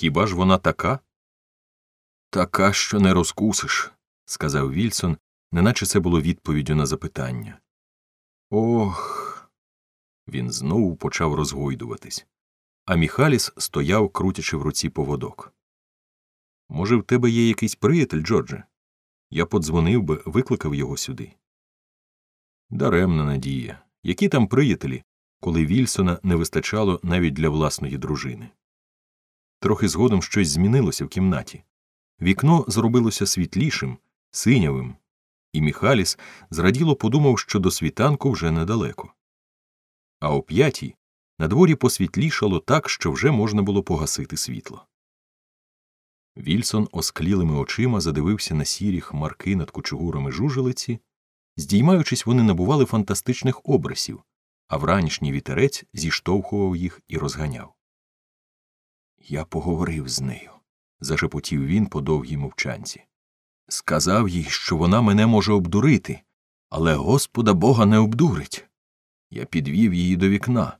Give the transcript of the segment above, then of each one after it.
Хіба ж вона така? Така, що не розкусиш, сказав Вільсон, неначе це було відповіддю на запитання. Ох. Він знову почав розгойдуватись, а Міхаліс стояв, крутячи в руці поводок. Може, в тебе є якийсь приятель, Джордже? Я подзвонив би, викликав його сюди. Даремна надія. Які там приятелі, коли Вільсона не вистачало навіть для власної дружини. Трохи згодом щось змінилося в кімнаті. Вікно зробилося світлішим, синявим, і Міхаліс зраділо подумав, що до світанку вже недалеко. А о п'ятій на дворі посвітлішало так, що вже можна було погасити світло. Вільсон осклілими очима задивився на сірі хмарки над кучугурами жужелиці, здіймаючись, вони набували фантастичних образів, а вранішній вітерець зіштовхував їх і розганяв. Я поговорив з нею, зашепотів він по довгій мовчанці. Сказав їй, що вона мене може обдурити, але Господа Бога не обдурить. Я підвів її до вікна.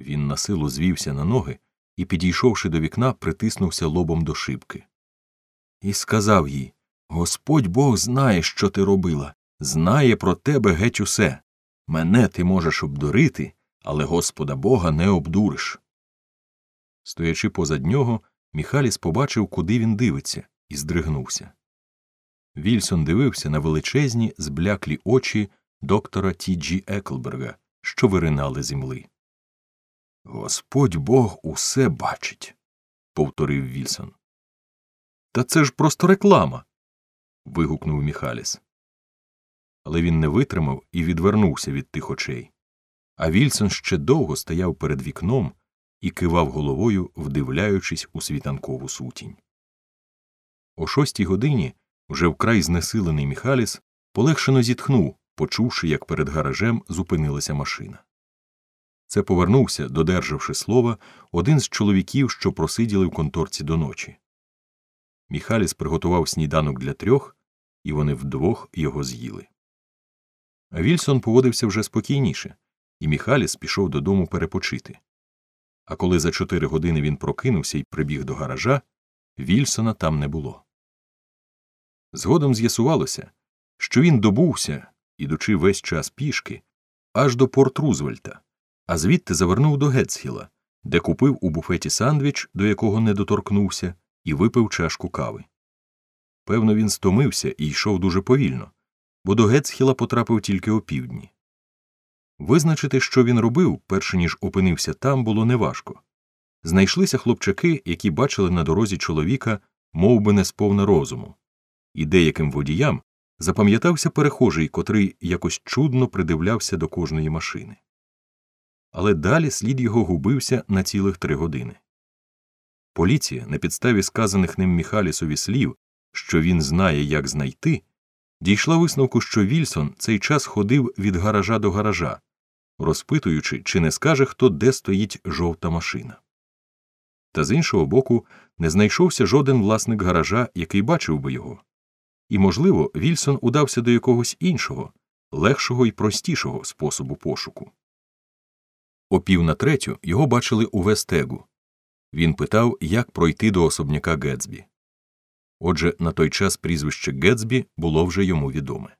Він насилу звівся на ноги і, підійшовши до вікна, притиснувся лобом до шибки. І сказав їй Господь Бог знає, що ти робила, знає про тебе геть усе. Мене ти можеш обдурити, але Господа Бога не обдуриш. Стоячи позад нього, Міхаліс побачив, куди він дивиться, і здригнувся. Вільсон дивився на величезні, збляклі очі доктора Ті Джі Еклберга, що виринали земли. Господь Бог усе бачить, повторив Вільсон. Та це ж просто реклама. вигукнув Міхаліс. Але він не витримав і відвернувся від тих очей. А Вільсон ще довго стояв перед вікном і кивав головою, вдивляючись у світанкову сутінь. О шостій годині, вже вкрай знесилений Міхаліс, полегшено зітхнув, почувши, як перед гаражем зупинилася машина. Це повернувся, додержавши слова, один з чоловіків, що просиділи в конторці до ночі. Міхаліс приготував сніданок для трьох, і вони вдвох його з'їли. Вільсон поводився вже спокійніше, і Міхаліс пішов додому перепочити. А коли за чотири години він прокинувся і прибіг до гаража, Вільсона там не було. Згодом з'ясувалося, що він добувся, ідучи весь час пішки, аж до Порт Рузвельта, а звідти завернув до Гетсхіла, де купив у буфеті сандвіч, до якого не доторкнувся, і випив чашку кави. Певно, він стомився і йшов дуже повільно, бо до Гетсхіла потрапив тільки опівдні. Визначити, що він робив, перше ніж опинився там, було неважко. Знайшлися хлопчаки, які бачили на дорозі чоловіка мов би, не сповна розуму, і деяким водіям запам'ятався перехожий, котрий якось чудно придивлявся до кожної машини. Але далі слід його губився на цілих три години. Поліція, на підставі сказаних ним Міхалісові слів, що він знає, як знайти, дійшла висновку, що Вільсон цей час ходив від гаража до гаража, розпитуючи, чи не скаже хто, де стоїть жовта машина. Та з іншого боку, не знайшовся жоден власник гаража, який бачив би його. І, можливо, Вільсон удався до якогось іншого, легшого і простішого способу пошуку. О пів на третю його бачили у Вестегу. Він питав, як пройти до особняка Гетсбі. Отже, на той час прізвище Гетсбі було вже йому відоме.